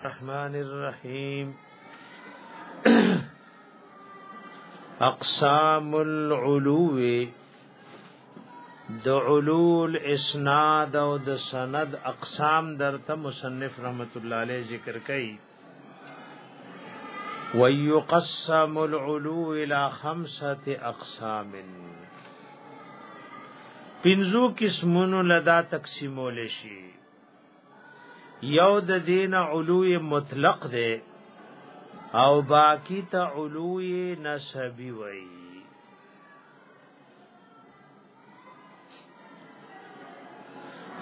الرحمن الرحیم اقسام العلو د علول اسناد او د سند اقسام درته مصنف رحمت الله علیه ذکر کړي ويقسم العلو الى خمسه اقسام پنځو قسمونو لدا تقسیمول شي یو د دین علو مطلق دی او باقی ته علو نسبی وای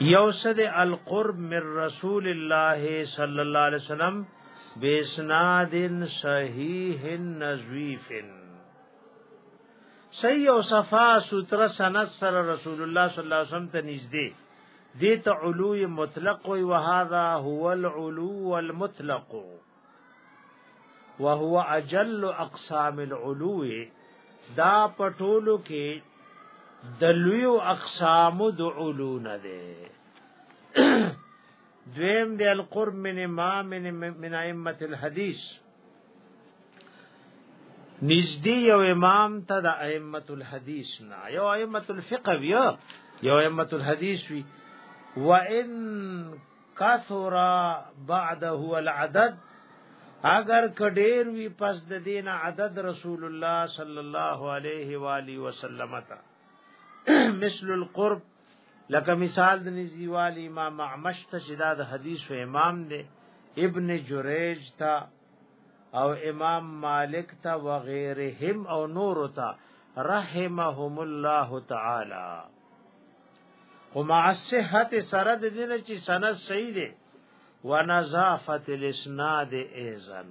یو سد القرب من رسول الله صلی الله علیه وسلم بیسناد صحیح نزویف صحیح او صفا سوتر سند سره رسول الله صلی الله علیه وسلم ته نږدې دیت علو مطلق وی وهذا هو العلو المطلق وهو اجل اقسام العلو دا پټولو کې دلوی اقسام د علو نه ده دویم دی القرب من امام من ائمه الحديث نږدې یو امام ته د ائمه الحدیث نه یو ائمه الفقه وی یو ائمه الحدیث وی وان کثر بعده العدد اگر کډیر وی پس د دین عدد رسول الله صلی الله علیه و آله وسلم تا مثل القرب لکه مثال د نزیوال امام معمش ته چې دا د حدیث و امام دی ابن جریج تا او امام مالک تا وغیرهم او نور تا رحمهم الله تعالی ومع صحت سره د دین چې سند صحیح دی ونظافت الاسناد ایزن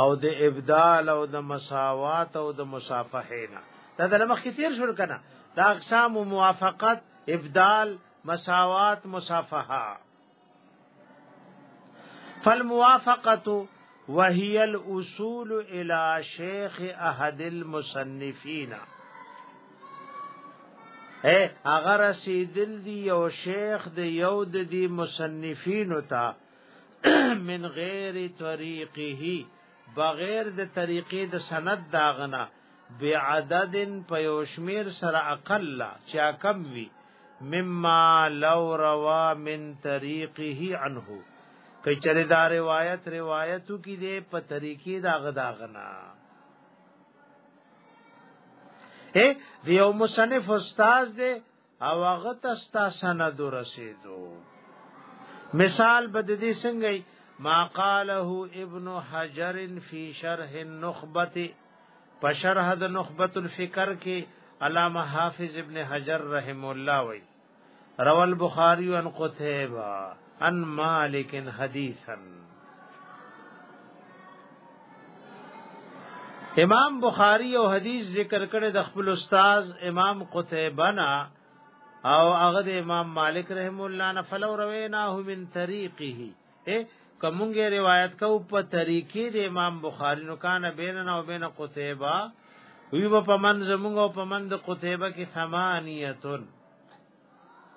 او د ابدال او د مساوات او د مصافحینا دا د مخ کثیر شول کنه دا اقسام موافقت ابدال مساوات مصافحه فالموافقه وهي الاصول الى شيخ احد المصنفين اے اگر رسیدل دی یو شیخ دی یو د دی مصنفین تا من غیر طریقه بغیر د طریقې د سند داغنا بعدد پیوشمیر سره اقل چې کم وی مما لو روا من طریقه عنه کای چرې دا روایت روایتو کې دې په طریقې دا غداغنا اے دیو مصنف استاد دې او هغه تستا سند رسیدو مثال بد دې څنګه ما قاله ابن حجر فی شرح النخبه په شرح د نخبه الفکر کې علامه حافظ ابن حجر رحم الله وی روى البخاري عن قتيبه عن مالك حديثا امام بخاری او حدیث ذکر کړي د خپل استاد امام قتیبه نه او هغه د امام مالک رحم الله نه فلو رویناه من طریقه اے کومګه روایت کو په طریقې د امام بخاری نو کان بیننا او بین قتیبه وی په من زمونږ او په من د قتیبه کې ثمانیتون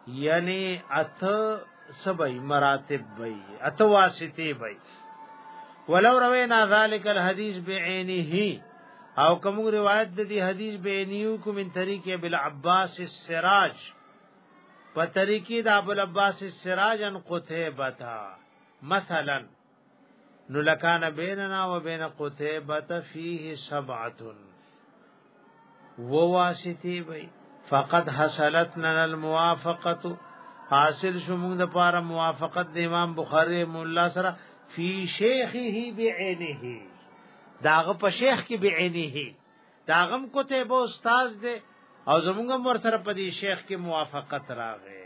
یعنی ات سبای مراتب بای ات واسطه بای ولو روینا ذالک الحدیث بعینه او کوم روایت د دې حدیث بینیو کوم من طریق ابو العباس السراج په طریقې د ابو العباس السراج ان قتیبه مثلا نو لکان بیننا و بین قتیبت فیه سبعت و واسطی بی فقد حصلت لنا الموافقت حاصل شو موږ د پاره موافقت د امام بخاری مولا سره فی شیخه بعینه داغه په شیخ کې بعینه داغم کوته به استاد دی او زمونږ مر سره په دې شیخ کې موافقت راغې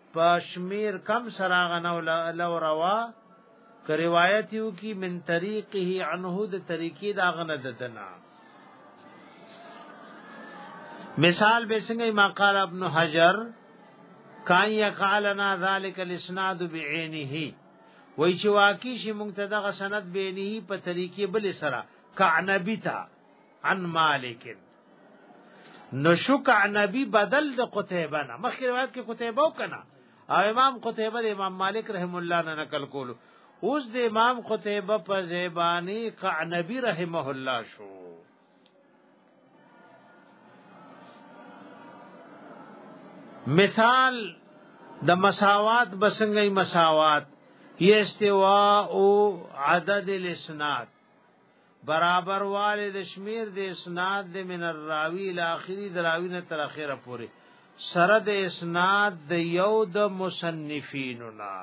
پشمیر کم سراغ نو لو روا که روایت یو کی من طریقه عنه د طریقې دا غنه ددنا مثال به څنګه ما قال ابن حجر کان یقالنا ذلک الاسناد بعینه وای چې واقعي شي مونږ ته دغه سند بعینه په طریقې بل سره کعنبی تا عن مالک نشک نبی بدل د قتیبه نه مخکې روایت کې قتیبه وکنا او امام قتیبه د امام مالک رحم الله نه نقل کولو اوس د امام قتیبه په زیبانی قعنبی رحمه الله شو مثال د مساوات بسنګي مساوات یستوا او عدد الاسناد برابر والد شمیر د اسناد د من الراوی الاخری دراوی نه تر اخره پورې سره د اسناد د یو د مصنفینو نا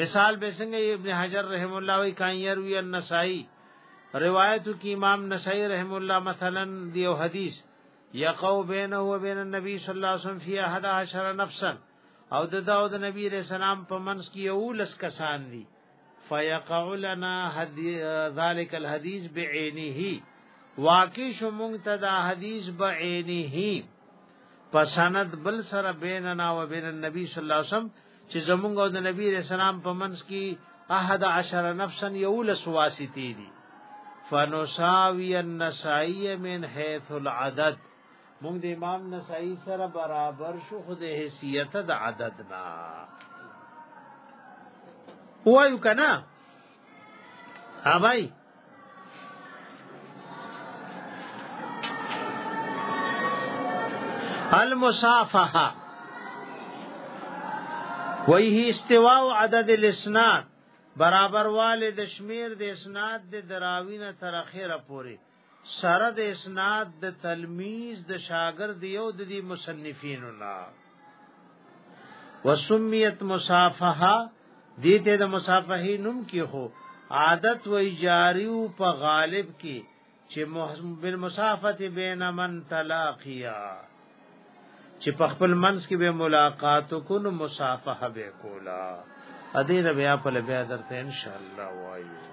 مثال به څنګه ابن حجر رحم الله وی کان یروی النسائی روایت کی امام نسائی رحم الله مثلا دیو حدیث یقو بینه و بین النبی صلی الله علیه وسلم فی 11 نفسا او د داود نبی رسول الله په منس کې یو لس کسان دي فیقع لنا ذلك الحديث بعينه واقع شومونږ ته دا حدیث بعينه پسند بل سره بیننا و بین النبی صلی الله علیه وسلم چې زمونږ او د نبی رسول الله په منځ کې احد عشر نفسا یولس واسطی دي فنساوی النسائی من حیث العدد موږ د امام نسائی سره برابر شو خو د حیثیت د عدد نه وایو کنه ها بھائی المصافحه ویه استواء عدد الاسناد برابر والد شمیر د اسناد د دراوینه تر اخره پوری سره د اسناد د تلمیز د شاګرد یو د دې مصنفینو نه وسمیت مصافحه دې ته د مصافحه نوم کې خو عادت و جاریو په غالب کې چې بالمصافحه بین من تلاقیا چې په خپل منس کې به ملاقات کو نو مصافحه به کولا ا دې بیا په لبیا درته ان شاء الله وایو